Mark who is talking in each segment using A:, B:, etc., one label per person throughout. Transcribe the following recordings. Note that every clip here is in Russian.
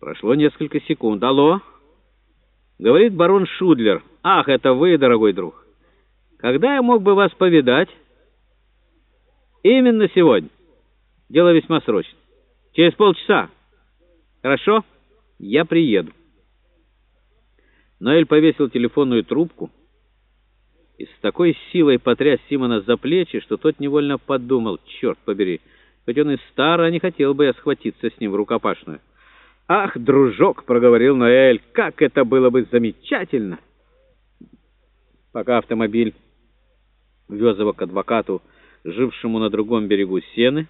A: Прошло несколько секунд. «Алло?» Говорит барон Шудлер. «Ах, это вы, дорогой друг! Когда я мог бы вас повидать?» «Именно сегодня. Дело весьма срочно. Через полчаса. Хорошо? Я приеду». Ноэль повесил телефонную трубку и с такой силой потряс Симона за плечи, что тот невольно подумал, черт побери, хоть он и стар, а не хотел бы я схватиться с ним в рукопашную. «Ах, дружок!» — проговорил Ноэль. «Как это было бы замечательно!» Пока автомобиль вез его к адвокату, жившему на другом берегу Сены,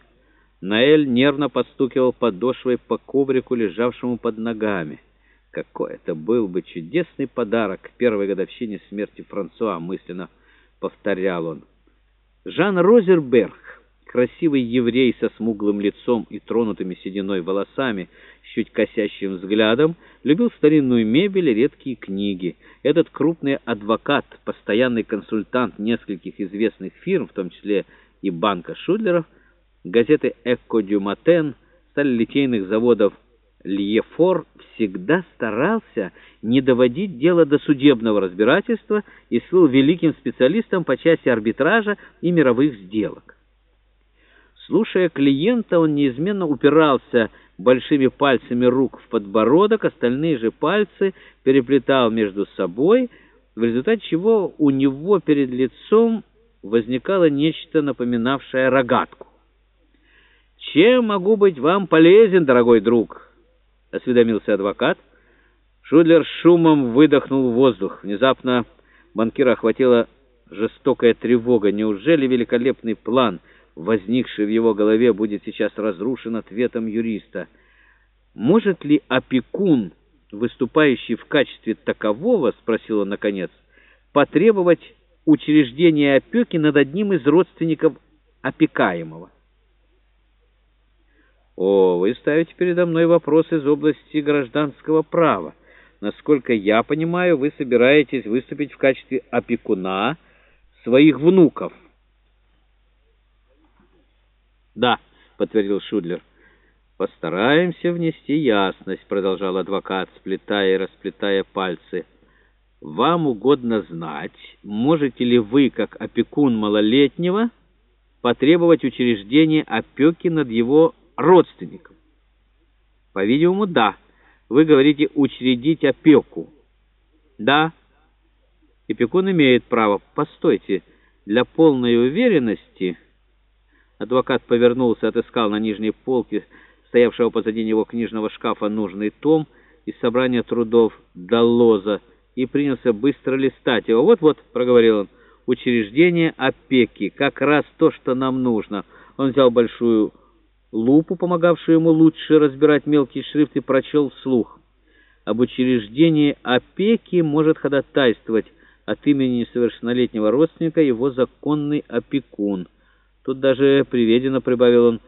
A: Ноэль нервно подстукивал подошвой по коврику, лежавшему под ногами. Какой это был бы чудесный подарок к первой годовщине смерти Франсуа, мысленно повторял он. Жан Розерберг, красивый еврей со смуглым лицом и тронутыми сединой волосами, чуть косящим взглядом, любил старинную мебель и редкие книги. Этот крупный адвокат, постоянный консультант нескольких известных фирм, в том числе и банка Шудлеров, газеты «Эко дю Матен», сталелитейных заводов Льефор всегда старался не доводить дело до судебного разбирательства и слыл великим специалистом по части арбитража и мировых сделок. Слушая клиента, он неизменно упирался большими пальцами рук в подбородок, остальные же пальцы переплетал между собой, в результате чего у него перед лицом возникало нечто напоминавшее рогатку. «Чем могу быть вам полезен, дорогой друг?» — осведомился адвокат. Шудлер шумом выдохнул воздух. Внезапно банкира охватила жестокая тревога. Неужели великолепный план, возникший в его голове, будет сейчас разрушен ответом юриста? «Может ли опекун, выступающий в качестве такового, — спросил он наконец, — потребовать учреждения опеки над одним из родственников опекаемого?» «О, вы ставите передо мной вопрос из области гражданского права. Насколько я понимаю, вы собираетесь выступить в качестве опекуна своих внуков». «Да», — подтвердил Шудлер. «Постараемся внести ясность», — продолжал адвокат, сплетая и расплетая пальцы. «Вам угодно знать, можете ли вы, как опекун малолетнего, потребовать учреждения опеки над его родственникам? По-видимому, да. Вы говорите «учредить опеку». Да. Опекун имеет право. Постойте, для полной уверенности... Адвокат повернулся, отыскал на нижней полке, стоявшего позади него книжного шкафа, нужный том из собрания трудов Даллоза и принялся быстро листать его. «Вот-вот», — проговорил он, — «учреждение опеки, как раз то, что нам нужно». Он взял большую лупу, помогавшую ему лучше разбирать мелкий шрифт, и прочел вслух. Об учреждении опеки может ходатайствовать от имени несовершеннолетнего родственника его законный опекун. Тут даже приведено, прибавил он,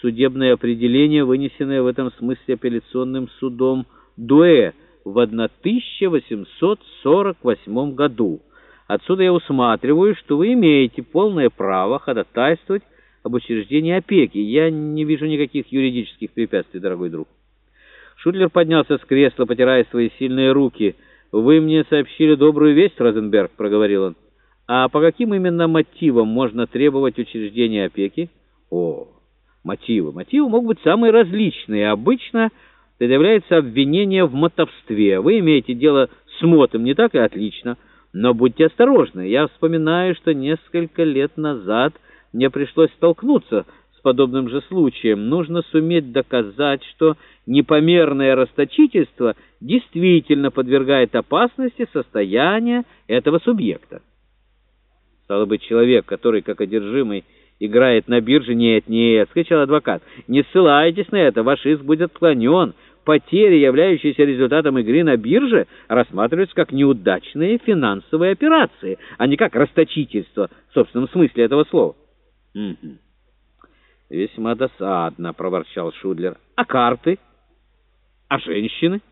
A: судебное определение, вынесенное в этом смысле апелляционным судом Дуэ в 1848 году. Отсюда я усматриваю, что вы имеете полное право ходатайствовать об учреждении опеки. Я не вижу никаких юридических препятствий, дорогой друг. Шутлер поднялся с кресла, потирая свои сильные руки. «Вы мне сообщили добрую весть, Розенберг», — проговорил он. «А по каким именно мотивам можно требовать учреждения опеки?» «О, мотивы. Мотивы могут быть самые различные. Обычно предъявляется обвинение в мотовстве. Вы имеете дело с мотом, не так и отлично. Но будьте осторожны. Я вспоминаю, что несколько лет назад мне пришлось столкнуться с подобным же случаем. Нужно суметь доказать, что непомерное расточительство действительно подвергает опасности состояние этого субъекта. Стало быть, человек, который, как одержимый, играет на бирже, нет, нет, скричал адвокат, не ссылайтесь на это, ваш иск будет отклонен. Потери, являющиеся результатом игры на бирже, рассматриваются как неудачные финансовые операции, а не как расточительство в собственном смысле этого слова. Угу. Весьма досадно, проворчал Шудлер. А карты? А женщины?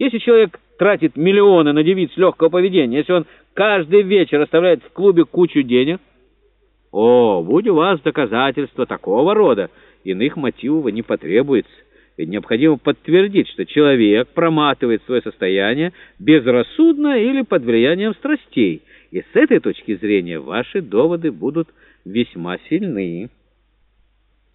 A: Если человек тратит миллионы на девиц легкого поведения, если он каждый вечер оставляет в клубе кучу денег, о, будь у вас доказательства такого рода, иных мотивов не потребуется. Ведь необходимо подтвердить, что человек проматывает свое состояние безрассудно или под влиянием страстей. И с этой точки зрения ваши доводы будут весьма сильны.